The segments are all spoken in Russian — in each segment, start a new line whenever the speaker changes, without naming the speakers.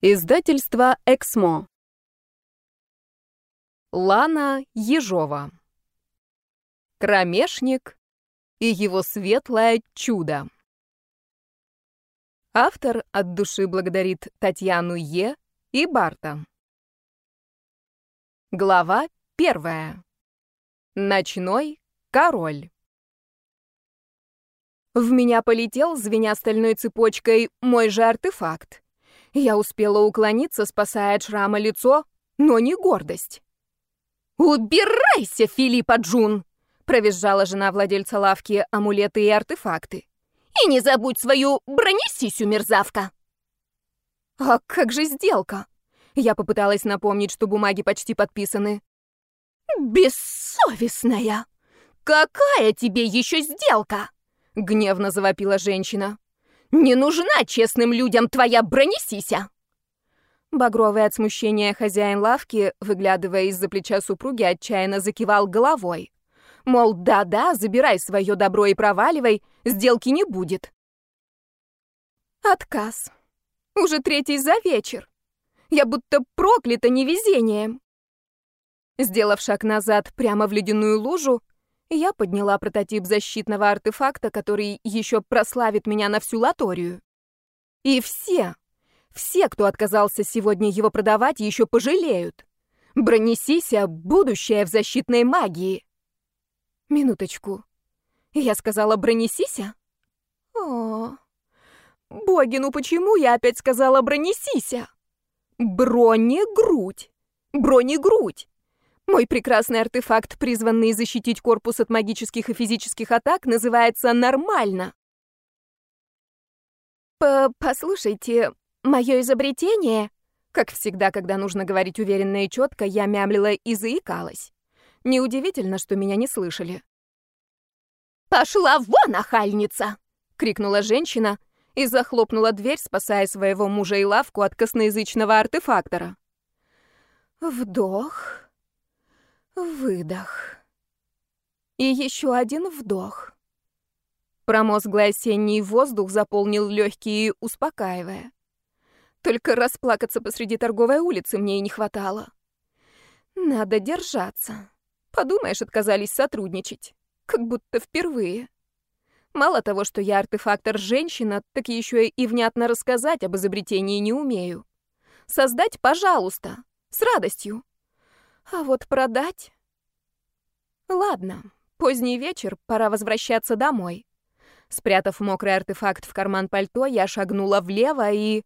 Издательство «Эксмо». Лана Ежова. Кромешник и его светлое чудо. Автор от души благодарит Татьяну Е. и Барта. Глава первая. Ночной король. В меня полетел, звеня стальной цепочкой, мой же артефакт. Я успела уклониться, спасая от шрама лицо, но не гордость. «Убирайся, Филиппа Джун!» — провизжала жена владельца лавки амулеты и артефакты. «И не забудь свою бронесисю, мерзавка!» «А как же сделка?» Я попыталась напомнить, что бумаги почти подписаны. «Бессовестная! Какая тебе еще сделка?» — гневно завопила женщина. Не нужна честным людям твоя бронесися!» Багровый от смущения хозяин лавки, выглядывая из-за плеча супруги, отчаянно закивал головой. Мол, да-да, забирай свое добро и проваливай, сделки не будет. Отказ. Уже третий за вечер. Я будто проклята невезением. Сделав шаг назад прямо в ледяную лужу, я подняла прототип защитного артефакта, который еще прославит меня на всю латорию. И все, все, кто отказался сегодня его продавать, еще пожалеют. Бронесися, будущее в защитной магии. Минуточку. Я сказала бронесися? О, боги, ну почему я опять сказала бронесися? Бронегрудь. Бронегрудь. Мой прекрасный артефакт, призванный защитить корпус от магических и физических атак, называется «Нормально». П «Послушайте, мое изобретение...» Как всегда, когда нужно говорить уверенно и четко, я мямлила и заикалась. Неудивительно, что меня не слышали. «Пошла вон, охальница!» — крикнула женщина и захлопнула дверь, спасая своего мужа и лавку от косноязычного артефактора. Вдох... Выдох. И еще один вдох. Промозглый осенний воздух заполнил легкие, успокаивая. Только расплакаться посреди торговой улицы мне и не хватало. Надо держаться. Подумаешь, отказались сотрудничать. Как будто впервые. Мало того, что я артефактор-женщина, так еще и внятно рассказать об изобретении не умею. Создать, пожалуйста, с радостью. А вот продать... Ладно, поздний вечер, пора возвращаться домой. Спрятав мокрый артефакт в карман пальто, я шагнула влево и...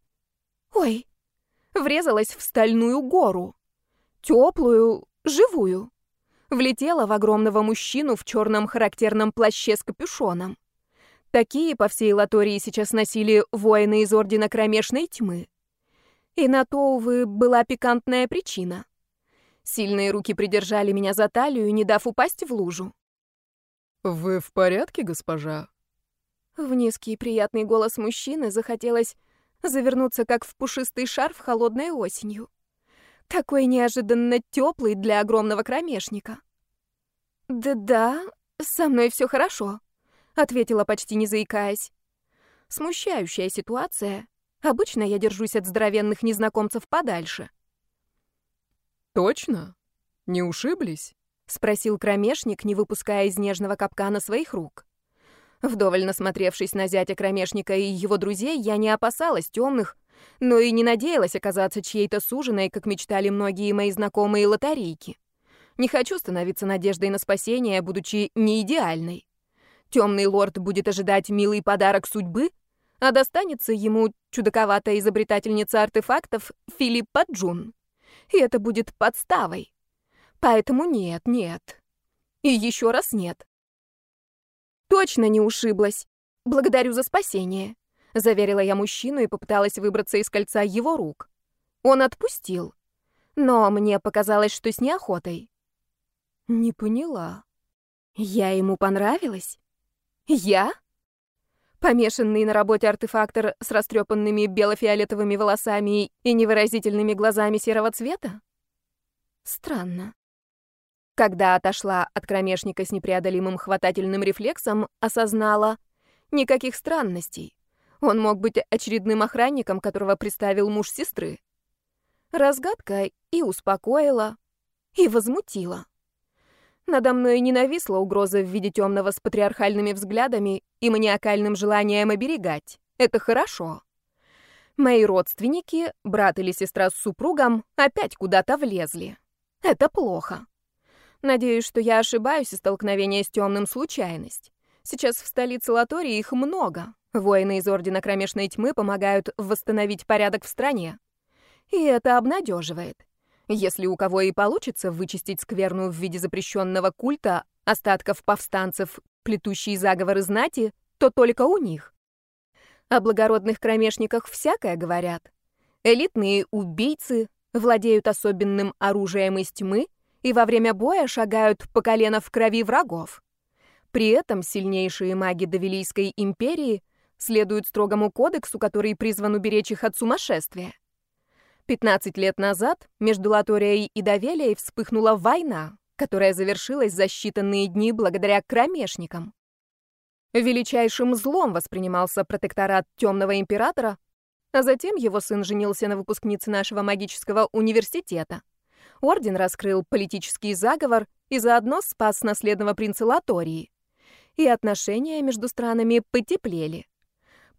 Ой! Врезалась в стальную гору. Теплую, живую. Влетела в огромного мужчину в черном характерном плаще с капюшоном. Такие по всей Латории сейчас носили воины из Ордена Кромешной Тьмы. И на то, увы, была пикантная причина. Сильные руки придержали меня за талию, не дав упасть в лужу.
«Вы в порядке, госпожа?»
В низкий приятный голос мужчины захотелось завернуться, как в пушистый шарф холодной осенью. Такой неожиданно теплый для огромного кромешника. «Да-да, со мной все хорошо», — ответила почти не заикаясь. Смущающая ситуация. Обычно я держусь от здоровенных незнакомцев подальше.
«Точно? Не ушиблись?»
— спросил кромешник, не выпуская из нежного капкана своих рук. Вдоволь насмотревшись на зятя кромешника и его друзей, я не опасалась темных, но и не надеялась оказаться чьей-то суженой, как мечтали многие мои знакомые лотерейки. Не хочу становиться надеждой на спасение, будучи не идеальной. Темный лорд будет ожидать милый подарок судьбы, а достанется ему чудаковатая изобретательница артефактов Филиппа Джун и это будет подставой. Поэтому нет, нет. И еще раз нет. Точно не ушиблась. Благодарю за спасение, заверила я мужчину и попыталась выбраться из кольца его рук. Он отпустил. Но мне показалось, что с неохотой. Не поняла. Я ему понравилась? Я? Помешанный на работе артефактор с растрепанными бело-фиолетовыми волосами и невыразительными глазами серого цвета? Странно. Когда отошла от кромешника с непреодолимым хватательным рефлексом, осознала — никаких странностей. Он мог быть очередным охранником, которого представил муж сестры. Разгадка и успокоила, и возмутила. Надо мной не нависла угроза в виде темного с патриархальными взглядами и маниакальным желанием оберегать. Это хорошо. Мои родственники, брат или сестра с супругом, опять куда-то влезли. Это плохо. Надеюсь, что я ошибаюсь, и столкновение с темным случайность. Сейчас в столице Латории их много. Воины из Ордена Кромешной Тьмы помогают восстановить порядок в стране. И это обнадеживает. Если у кого и получится вычистить скверну в виде запрещенного культа, остатков повстанцев, плетущие заговоры знати, то только у них. О благородных кромешниках всякое говорят. Элитные убийцы владеют особенным оружием из тьмы и во время боя шагают по колено в крови врагов. При этом сильнейшие маги Давилийской империи следуют строгому кодексу, который призван уберечь их от сумасшествия. 15 лет назад между Латорией и Давелией вспыхнула война, которая завершилась за считанные дни благодаря кромешникам. Величайшим злом воспринимался протекторат Темного Императора, а затем его сын женился на выпускнице нашего магического университета. Орден раскрыл политический заговор и заодно спас наследного принца Латории. И отношения между странами потеплели.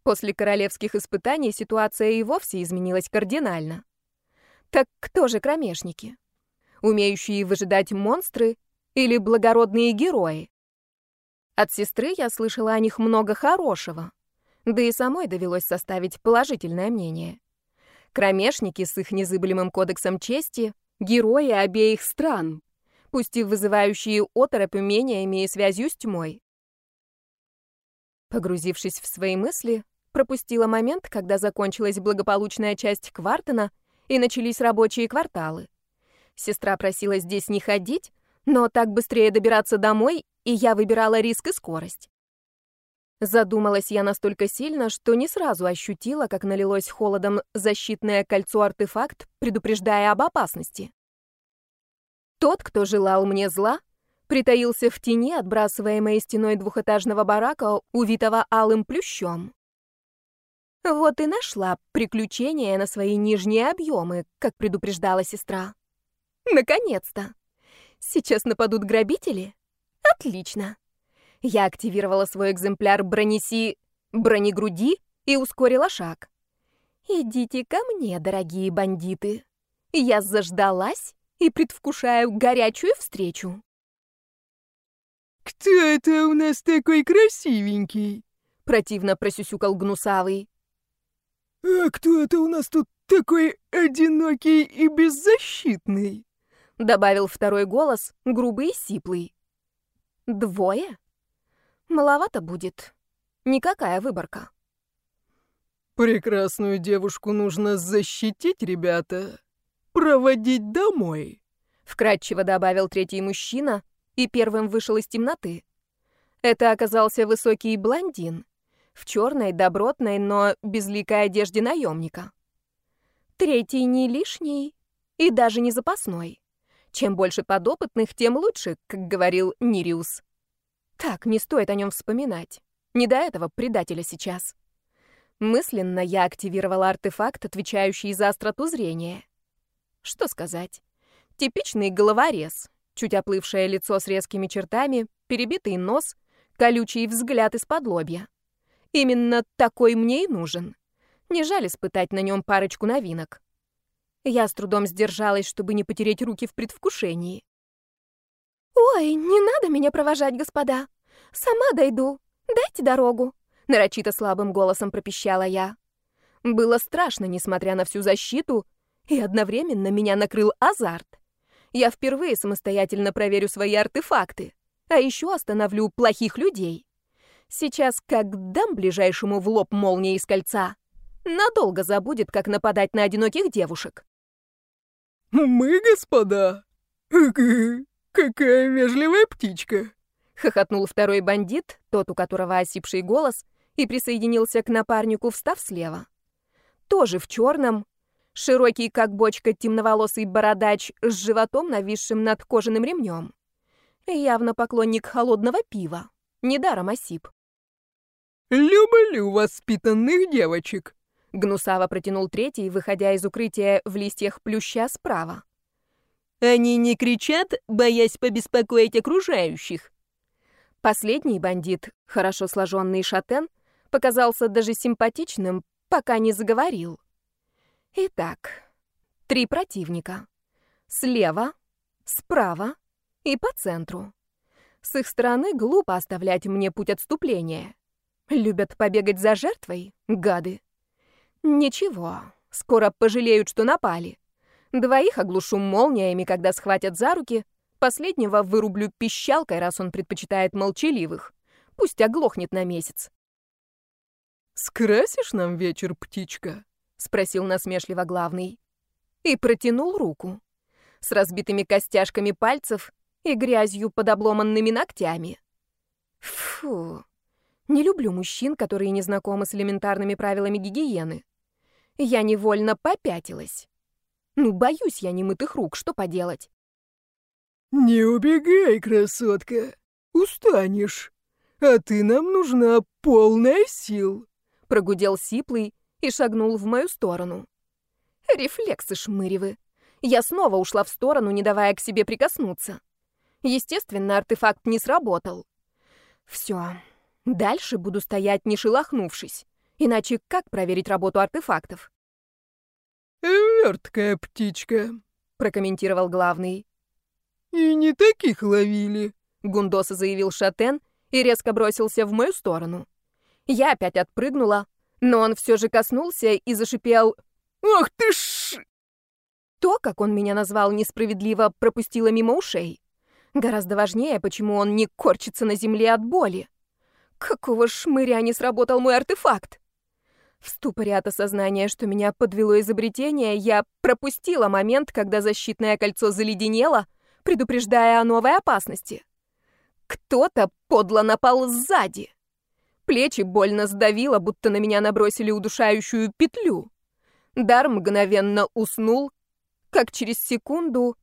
После королевских испытаний ситуация и вовсе изменилась кардинально. Так кто же кромешники? Умеющие выжидать монстры или благородные герои? От сестры я слышала о них много хорошего. Да и самой довелось составить положительное мнение. Кромешники с их незыблемым кодексом чести — герои обеих стран, пусть и вызывающие оторопь умениями и связью с тьмой. Погрузившись в свои мысли, пропустила момент, когда закончилась благополучная часть Квартена — и начались рабочие кварталы. Сестра просила здесь не ходить, но так быстрее добираться домой, и я выбирала риск и скорость. Задумалась я настолько сильно, что не сразу ощутила, как налилось холодом защитное кольцо-артефакт, предупреждая об опасности. Тот, кто желал мне зла, притаился в тени, отбрасываемой стеной двухэтажного барака, увитого алым плющом. Вот и нашла приключения на свои нижние объемы, как предупреждала сестра. Наконец-то! Сейчас нападут грабители? Отлично! Я активировала свой экземпляр бронеси бронегруди и ускорила шаг. Идите ко мне, дорогие бандиты. Я заждалась и предвкушаю горячую встречу.
«Кто это у нас такой красивенький?»
Противно просюсюкал Гнусавый.
«А кто это у нас тут такой одинокий и беззащитный?»
Добавил второй голос, грубый и сиплый. «Двое? Маловато будет. Никакая выборка».
«Прекрасную девушку нужно защитить, ребята. Проводить домой», —
вкратчиво добавил третий мужчина и первым вышел из темноты. Это оказался высокий блондин, в черной, добротной, но безликой одежде наемника. Третий не лишний и даже не запасной. Чем больше подопытных, тем лучше, как говорил Нириус. Так, не стоит о нем вспоминать. Не до этого предателя сейчас. Мысленно я активировала артефакт, отвечающий за остроту зрения. Что сказать? Типичный головорез. Чуть оплывшее лицо с резкими чертами, перебитый нос, колючий взгляд из-под лобья. Именно такой мне и нужен. Не жаль испытать на нем парочку новинок. Я с трудом сдержалась, чтобы не потереть руки в предвкушении. «Ой, не надо меня провожать, господа. Сама дойду. Дайте дорогу», — нарочито слабым голосом пропищала я. Было страшно, несмотря на всю защиту, и одновременно меня накрыл азарт. Я впервые самостоятельно проверю свои артефакты, а еще остановлю плохих людей. Сейчас как дам ближайшему в лоб молнии из кольца. Надолго забудет, как нападать на одиноких девушек.
«Мы, господа? Какая вежливая птичка!»
— хохотнул второй бандит, тот, у которого осипший голос, и присоединился к напарнику, встав слева. Тоже в черном, широкий, как бочка, темноволосый бородач с животом, нависшим над кожаным ремнем. Явно поклонник холодного пива. Недаром осип.
Люблю воспитанных девочек», —
гнусаво протянул третий, выходя из укрытия в листьях плюща справа.
«Они не кричат, боясь побеспокоить окружающих».
Последний бандит, хорошо сложенный шатен, показался даже симпатичным, пока не заговорил. Итак, три противника. Слева, справа и по центру. С их стороны глупо оставлять мне путь отступления. Любят побегать за жертвой, гады. Ничего, скоро пожалеют, что напали. Двоих оглушу молниями, когда схватят за руки, последнего вырублю пищалкой, раз он предпочитает молчаливых. Пусть оглохнет на месяц.
«Скрасишь нам вечер, птичка?»
— спросил насмешливо главный. И протянул руку. С разбитыми костяшками пальцев и грязью под обломанными ногтями. Фу. Не люблю мужчин, которые не знакомы с элементарными правилами гигиены. Я невольно попятилась. Ну, боюсь я немытых рук, что поделать?
«Не убегай, красотка, устанешь. А ты нам нужна полная сил», —
прогудел Сиплый и шагнул в мою сторону. Рефлексы шмыревы. Я снова ушла в сторону, не давая к себе прикоснуться. Естественно, артефакт не сработал. Все. Дальше буду стоять, не шелохнувшись. Иначе как проверить работу артефактов?
«Верткая птичка», — прокомментировал главный. «И не таких ловили», —
Гундоса заявил Шатен и резко бросился в мою сторону. Я опять отпрыгнула, но он все же коснулся и зашипел
«Ах ты ж!»
То, как он меня назвал несправедливо, пропустило мимо ушей. Гораздо важнее, почему он не корчится на земле от боли. Какого шмыря не сработал мой артефакт? В ступоре от осознания, что меня подвело изобретение, я пропустила момент, когда защитное кольцо заледенело, предупреждая о новой опасности. Кто-то подло напал сзади. Плечи больно сдавило, будто на меня набросили удушающую петлю. Дар мгновенно уснул, как через секунду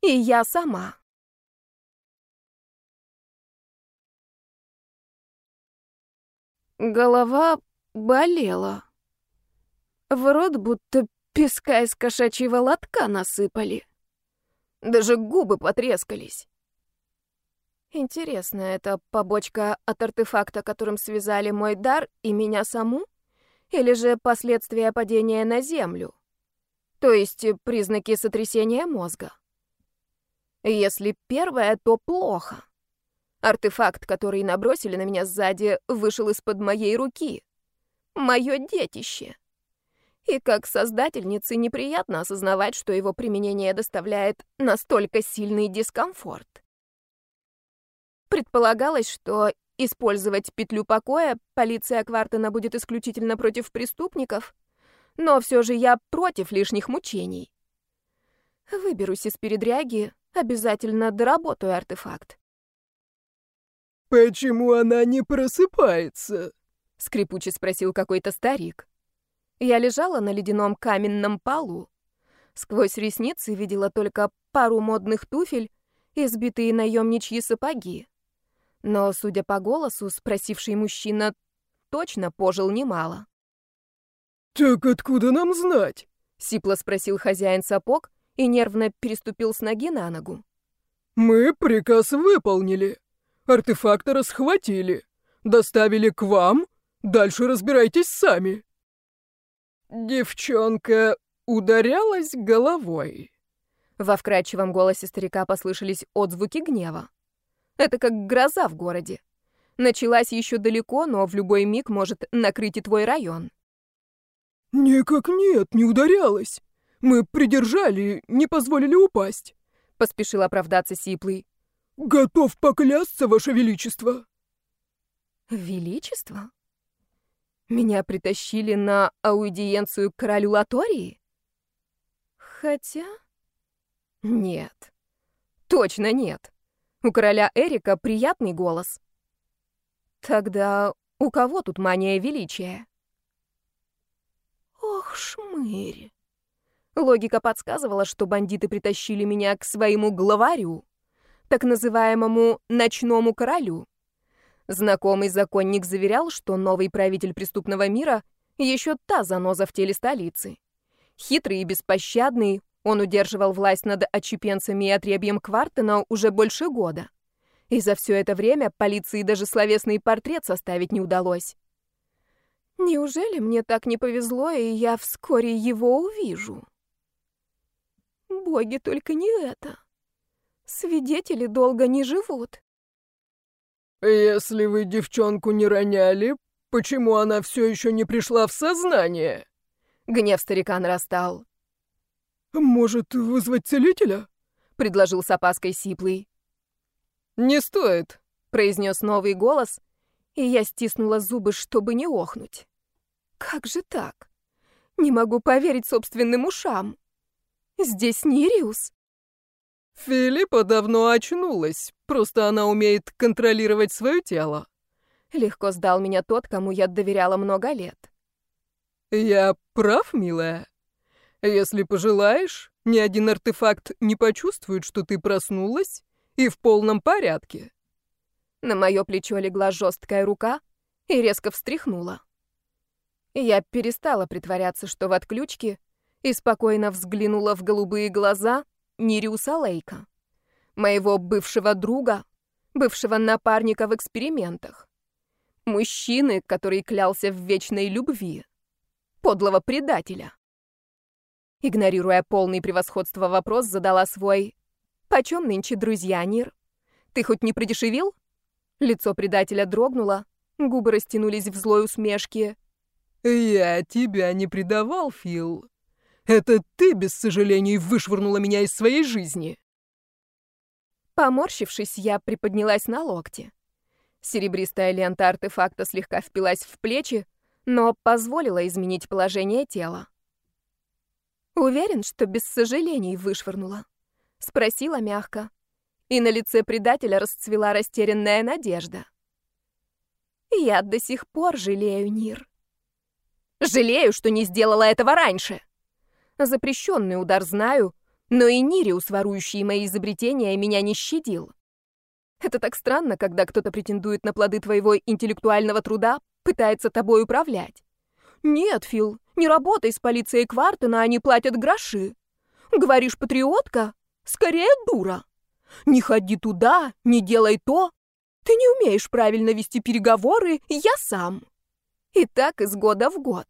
и я сама. Голова болела. В рот будто песка из кошачьего лотка насыпали. Даже губы потрескались. Интересно, это побочка от артефакта, которым связали мой дар и меня саму? Или же последствия падения на землю? То есть признаки сотрясения мозга? Если первое, то плохо. Артефакт, который набросили на меня сзади, вышел из-под моей руки. Мое детище. И как создательнице неприятно осознавать, что его применение доставляет настолько сильный дискомфорт. Предполагалось, что использовать петлю покоя полиция Квартена будет исключительно против преступников, но все же я против лишних мучений. Выберусь из передряги, обязательно доработаю артефакт.
«Почему она не просыпается?»
— скрипуче спросил какой-то старик. Я лежала на ледяном каменном полу. Сквозь ресницы видела только пару модных туфель и сбитые наемничьи сапоги. Но, судя по голосу, спросивший мужчина точно пожил немало.
«Так откуда нам знать?»
— сипло спросил хозяин сапог и нервно переступил с ноги на ногу.
«Мы приказ выполнили. Артефактора схватили. Доставили к вам. Дальше разбирайтесь сами. Девчонка ударялась головой.
Во вкрадчивом голосе старика послышались отзвуки гнева. Это как гроза в городе. Началась еще далеко, но в любой миг может накрыть и твой район.
«Никак нет, не ударялась. Мы придержали, не позволили упасть», —
поспешил оправдаться Сиплый.
«Готов поклясться, Ваше Величество!»
«Величество? Меня притащили на аудиенцию к королю Латории? Хотя... Нет. Точно нет. У короля Эрика приятный голос. Тогда у кого тут мания величия? Ох, шмырь. Логика подсказывала, что бандиты притащили меня к своему главарю так называемому «ночному королю». Знакомый законник заверял, что новый правитель преступного мира еще та заноза в теле столицы. Хитрый и беспощадный, он удерживал власть над отчепенцами и отребьем Квартена уже больше года. И за все это время полиции даже словесный портрет составить не удалось. Неужели мне так не повезло, и я вскоре его увижу? Боги, только не это. Свидетели долго не живут.
«Если вы девчонку не роняли, почему она все еще не пришла в сознание?»
Гнев старика нарастал.
«Может, вызвать целителя?»
— предложил с опаской Сиплый.
«Не стоит», —
произнес новый голос, и я стиснула зубы, чтобы не охнуть. «Как же так? Не могу поверить собственным ушам. Здесь Нириус».
Филиппа давно очнулась, просто она умеет контролировать свое тело.
Легко сдал меня тот, кому я доверяла много лет.
Я прав, милая? Если пожелаешь, ни один артефакт не почувствует, что ты проснулась и в полном порядке.
На мое плечо легла жесткая рука и резко встряхнула. Я перестала притворяться, что в отключке, и спокойно взглянула в голубые глаза Нириуса Лейка, моего бывшего друга, бывшего напарника в экспериментах, мужчины, который клялся в вечной любви, подлого предателя. Игнорируя полный превосходство вопрос, задала свой «Почем нынче, друзья, Нир? Ты хоть не продешевил?» Лицо предателя дрогнуло, губы растянулись в злой усмешке.
«Я тебя не предавал, Фил. Это ты, без сожалений, вышвырнула меня из своей жизни!»
Поморщившись, я приподнялась на локте. Серебристая лента артефакта слегка впилась в плечи, но позволила изменить положение тела. «Уверен, что без сожалений вышвырнула?» — спросила мягко. И на лице предателя расцвела растерянная надежда. «Я до сих пор жалею, Нир. Жалею, что не сделала этого раньше!» Запрещенный удар знаю, но и Нириус, ворующий мои изобретения, меня не щадил. Это так странно, когда кто-то претендует на плоды твоего интеллектуального труда, пытается тобой управлять. Нет, Фил, не работай с полицией Квартена, они платят гроши. Говоришь, патриотка? Скорее, дура. Не ходи туда, не делай то. Ты не умеешь правильно вести переговоры, я сам. И так из года в год.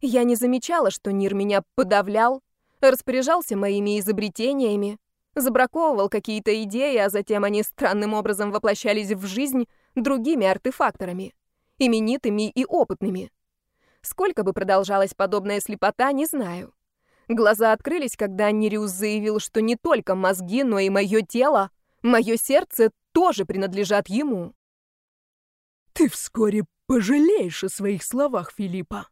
Я не замечала, что Нир меня подавлял, распоряжался моими изобретениями, забраковывал какие-то идеи, а затем они странным образом воплощались в жизнь другими артефакторами, именитыми и опытными. Сколько бы продолжалась подобная слепота, не знаю. Глаза открылись, когда Нириус заявил, что не только мозги, но и мое тело, мое сердце тоже принадлежат ему.
«Ты вскоре пожалеешь о своих словах, Филиппа»,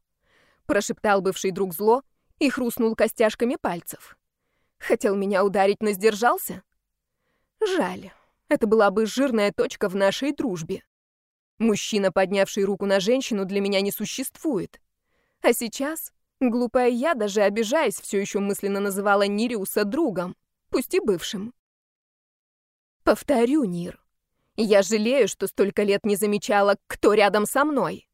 прошептал бывший друг зло и хрустнул костяшками пальцев. Хотел меня ударить, но сдержался? Жаль. Это была бы жирная точка в нашей дружбе. Мужчина, поднявший руку на женщину, для меня не существует. А сейчас, глупая я, даже обижаясь, все еще мысленно называла Нириуса другом, пусть и бывшим. Повторю, Нир. Я жалею, что столько лет не замечала, кто рядом со мной.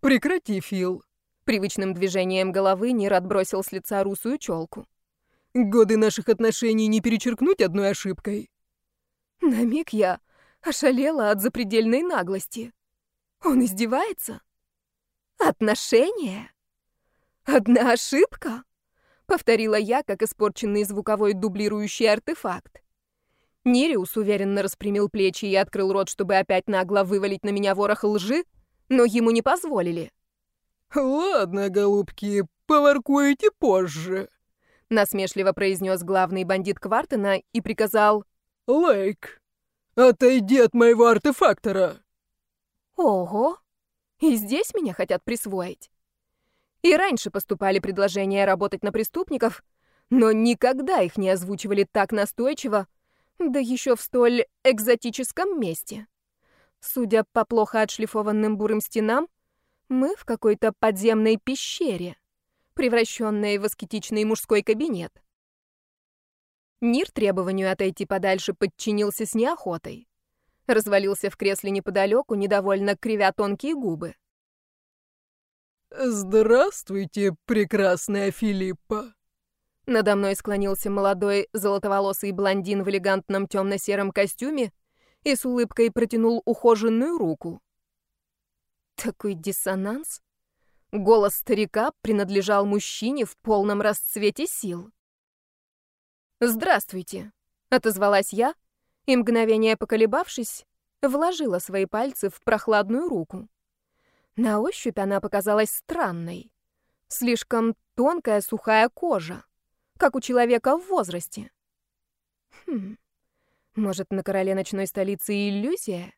Прекрати, Фил.
Привычным движением головы Нир отбросил с лица русую челку.
«Годы наших отношений не перечеркнуть одной ошибкой».
На миг я ошалела от запредельной наглости. Он издевается? Отношения? Одна ошибка? Повторила я, как испорченный звуковой дублирующий артефакт. Нириус уверенно распрямил плечи и открыл рот, чтобы опять нагло вывалить на меня ворох лжи, но ему не позволили.
«Ладно, голубки, поваркуете позже», —
насмешливо произнес главный бандит Квартена и приказал
«Лайк, отойди от моего артефактора».
«Ого, и здесь меня хотят присвоить». И раньше поступали предложения работать на преступников, но никогда их не озвучивали так настойчиво, да еще в столь экзотическом месте. Судя по плохо отшлифованным бурым стенам, мы в какой-то подземной пещере, превращенной в аскетичный мужской кабинет. Нир требованию отойти подальше подчинился с неохотой. Развалился в кресле неподалеку, недовольно кривя тонкие губы.
«Здравствуйте, прекрасная Филиппа!»
Надо мной склонился молодой золотоволосый блондин в элегантном темно-сером костюме и с улыбкой протянул ухоженную руку. Такой диссонанс. Голос старика принадлежал мужчине в полном расцвете сил. «Здравствуйте», — отозвалась я, и, мгновение поколебавшись, вложила свои пальцы в прохладную руку. На ощупь она показалась странной. Слишком тонкая сухая кожа, как у человека в возрасте. Хм, может, на короле ночной столицы иллюзия?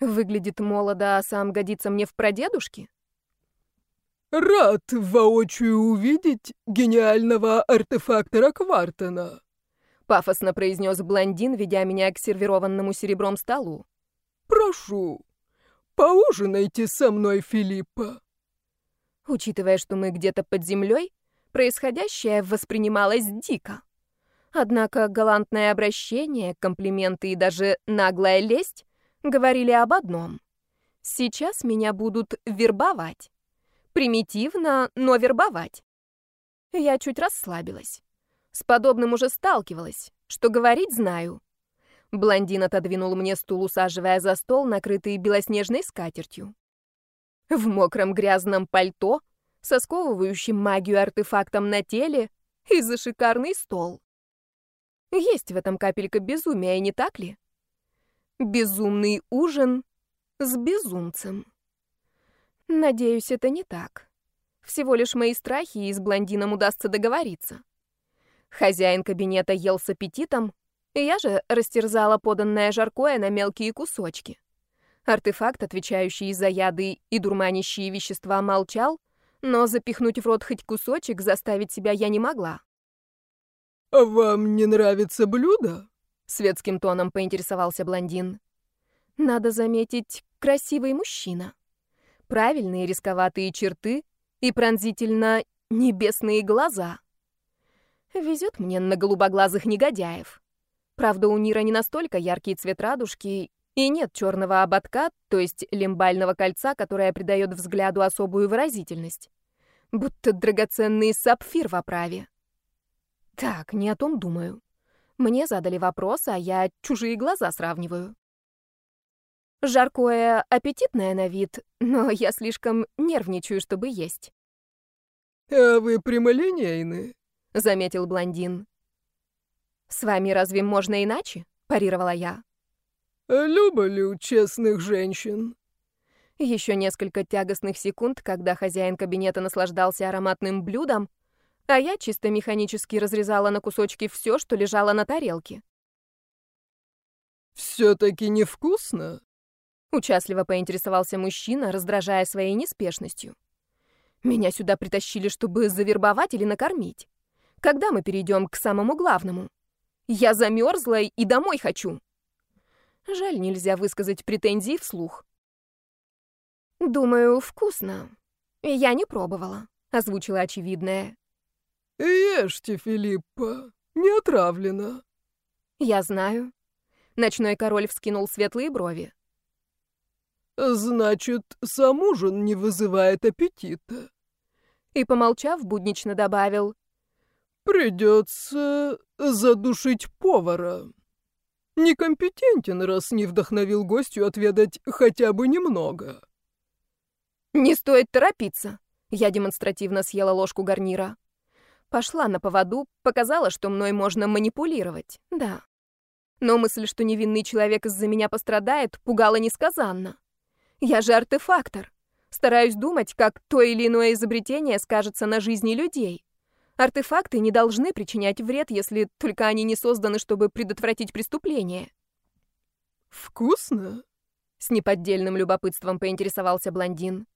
Выглядит молодо, а сам годится мне в прадедушке?
«Рад воочию увидеть гениального артефактора Квартена», —
пафосно произнес блондин, ведя меня к сервированному серебром столу.
«Прошу, поужинайте со мной, Филиппа».
Учитывая, что мы где-то под землей, происходящее воспринималось дико. Однако галантное обращение, комплименты и даже наглая лесть говорили об одном. Сейчас меня будут вербовать. Примитивно, но вербовать. Я чуть расслабилась. С подобным уже сталкивалась. Что говорить, знаю. Блондин отодвинул мне стул, усаживая за стол, накрытый белоснежной скатертью. В мокром грязном пальто, со сковывающим магию артефактом на теле и за шикарный стол. Есть в этом капелька безумия, не так ли? Безумный ужин с безумцем. Надеюсь, это не так. Всего лишь мои страхи, и с блондином удастся договориться. Хозяин кабинета ел с аппетитом, и я же растерзала поданное жаркое на мелкие кусочки. Артефакт, отвечающий за яды и дурманящие вещества, молчал, но запихнуть в рот хоть кусочек заставить себя я не могла.
«А вам не нравится блюдо?»
— светским тоном поинтересовался блондин. «Надо заметить, красивый мужчина правильные рисковатые черты и пронзительно небесные глаза. Везет мне на голубоглазых негодяев. Правда, у Нира не настолько яркий цвет радужки, и нет черного ободка, то есть лимбального кольца, которое придает взгляду особую выразительность. Будто драгоценный сапфир в оправе. Так, не о том думаю. Мне задали вопрос, а я чужие глаза сравниваю. Жаркое аппетитное на вид, но я слишком нервничаю, чтобы есть.
«А вы прямолинейны», —
заметил блондин. «С вами разве можно иначе?» — парировала я.
«Люблю честных женщин».
Еще несколько тягостных секунд, когда хозяин кабинета наслаждался ароматным блюдом, а я чисто механически разрезала на кусочки все, что лежало на тарелке.
«Все-таки невкусно?»
Участливо поинтересовался мужчина, раздражая своей неспешностью. Меня сюда притащили, чтобы завербовать или накормить. Когда мы перейдем к самому главному? Я замерзла и домой хочу. Жаль, нельзя высказать претензии вслух. Думаю, вкусно. Я не пробовала, озвучила очевидное.
Ешьте, Филиппа, не отравлено.
Я знаю. Ночной король вскинул светлые брови.
Значит, сам ужин не вызывает аппетита.
И, помолчав, буднично добавил.
Придется задушить повара. Некомпетентен, раз не вдохновил гостю отведать хотя бы немного.
Не стоит торопиться. Я демонстративно съела ложку гарнира. Пошла на поводу, показала, что мной можно манипулировать. Да. Но мысль, что невинный человек из-за меня пострадает, пугала несказанно. Я же артефактор. Стараюсь думать, как то или иное изобретение скажется на жизни людей. Артефакты не должны причинять вред, если только они не созданы, чтобы предотвратить преступление.
«Вкусно?»
— с неподдельным любопытством поинтересовался блондин.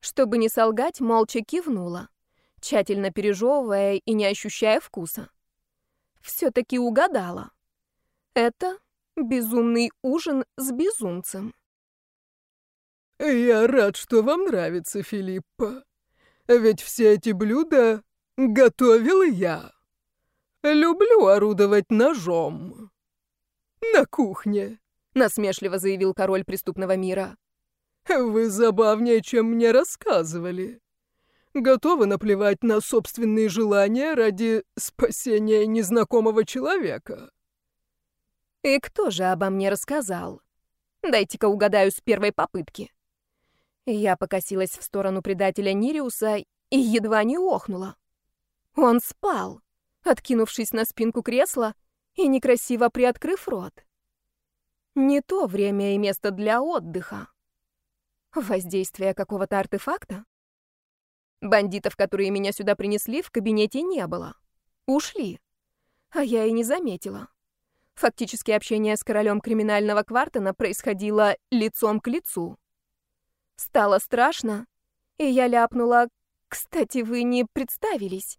Чтобы не солгать, молча кивнула, тщательно пережевывая и не ощущая вкуса. Все-таки угадала. Это безумный ужин с безумцем.
«Я рад, что вам нравится, Филиппа. Ведь все эти блюда готовил я. Люблю орудовать ножом. На кухне.
— насмешливо заявил король преступного мира.
«Вы забавнее, чем мне рассказывали. Готовы наплевать на собственные желания ради спасения незнакомого человека».
«И кто же обо мне рассказал? Дайте-ка угадаю с первой попытки». Я покосилась в сторону предателя Нириуса и едва не охнула. Он спал, откинувшись на спинку кресла и некрасиво приоткрыв рот. Не то время и место для отдыха. Воздействие какого-то артефакта? Бандитов, которые меня сюда принесли, в кабинете не было. Ушли. А я и не заметила. Фактически общение с королем криминального квартена происходило лицом к лицу. Стало страшно, и я ляпнула, «Кстати, вы не представились.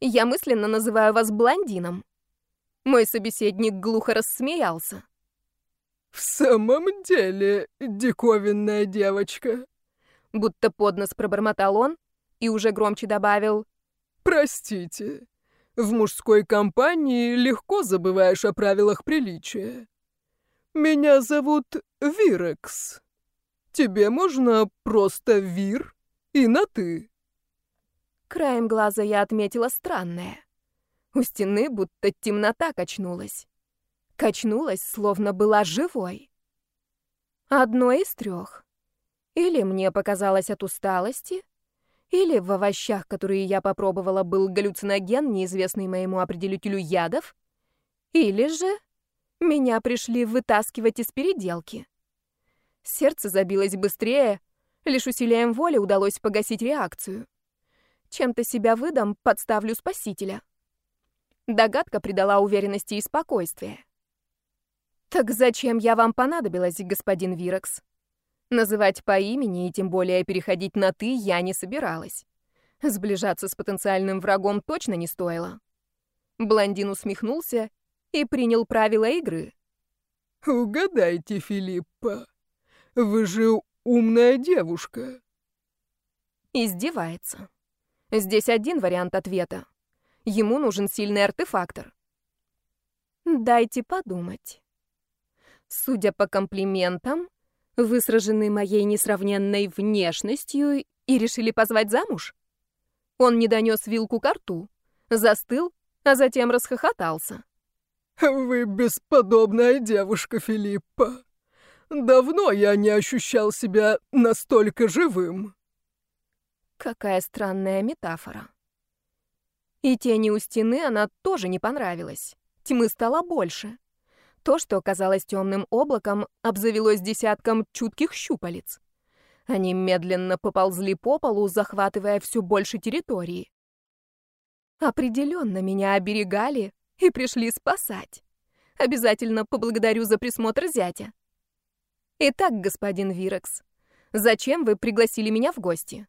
Я мысленно называю вас блондином». Мой собеседник глухо рассмеялся.
«В самом деле, диковинная девочка»,
будто под нос пробормотал он и уже громче добавил
«Простите, в мужской компании легко забываешь о правилах приличия. Меня зовут Вирекс. Тебе можно просто Вир и на «ты».
Краем глаза я отметила странное. У стены будто темнота качнулась. Качнулась, словно была живой. Одно из трех. Или мне показалось от усталости, или в овощах, которые я попробовала, был галлюциноген, неизвестный моему определителю ядов, или же меня пришли вытаскивать из переделки. Сердце забилось быстрее, лишь усилием воли удалось погасить реакцию. Чем-то себя выдам, подставлю спасителя. Догадка придала уверенности и спокойствия. «Так зачем я вам понадобилась, господин Вирекс?» Называть по имени и тем более переходить на «ты» я не собиралась. Сближаться с потенциальным врагом точно не стоило. Блондин усмехнулся и принял правила игры.
«Угадайте, Филиппа, вы же умная девушка».
Издевается. Здесь один вариант ответа. Ему нужен сильный артефактор. Дайте подумать. Судя по комплиментам, вы сражены моей несравненной внешностью и решили позвать замуж? Он не донес вилку к рту, застыл, а затем расхохотался.
«Вы бесподобная девушка, Филиппа. Давно я не ощущал себя настолько живым».
Какая странная метафора. И тени у стены она тоже не понравилась. Тьмы стало больше. То, что казалось темным облаком, обзавелось десятком чутких щупалец. Они медленно поползли по полу, захватывая все больше территории. Определенно меня оберегали и пришли спасать. Обязательно поблагодарю за присмотр зятя. Итак, господин Вирекс, зачем вы пригласили меня в гости?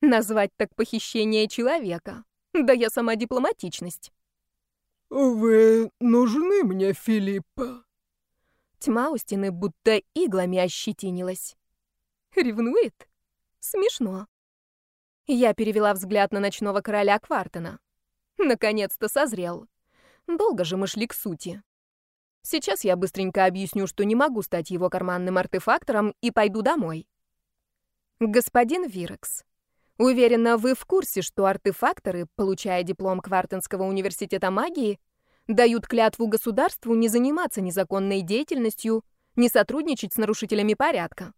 Назвать так похищение человека. Да я сама дипломатичность.
«Вы нужны мне, Филиппа?»
Тьма у стены будто иглами ощетинилась. Ревнует? Смешно. Я перевела взгляд на ночного короля Квартена. Наконец-то созрел. Долго же мы шли к сути. Сейчас я быстренько объясню, что не могу стать его карманным артефактором и пойду домой. Господин Вирекс, Уверена, вы в курсе, что артефакторы, получая диплом Квартенского университета магии, дают клятву государству не заниматься незаконной деятельностью, не сотрудничать с нарушителями порядка.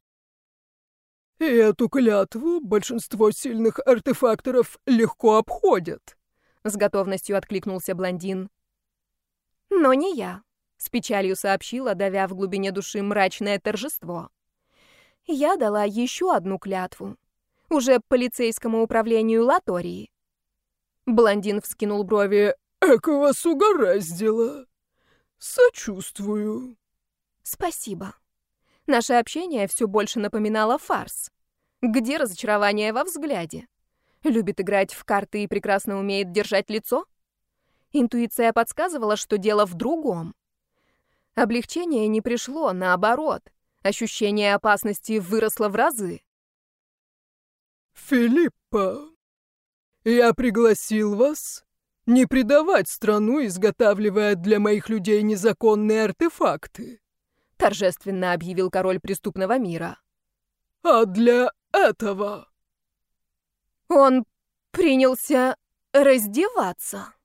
И эту клятву большинство сильных артефакторов легко обходят,
с готовностью откликнулся блондин. Но не я, с печалью сообщила, давя в глубине души мрачное торжество. Я дала еще одну клятву, уже полицейскому управлению Латории. Блондин вскинул брови.
«Эк вас угораздило! Сочувствую!»
«Спасибо. Наше общение все больше напоминало фарс. Где разочарование во взгляде? Любит играть в карты и прекрасно умеет держать лицо? Интуиция подсказывала, что дело в другом. Облегчение не пришло, наоборот. Ощущение опасности выросло в разы.
«Филиппа, я пригласил вас не предавать страну, изготавливая для моих людей незаконные артефакты», —
торжественно объявил король преступного мира.
«А для этого?»
Он принялся раздеваться.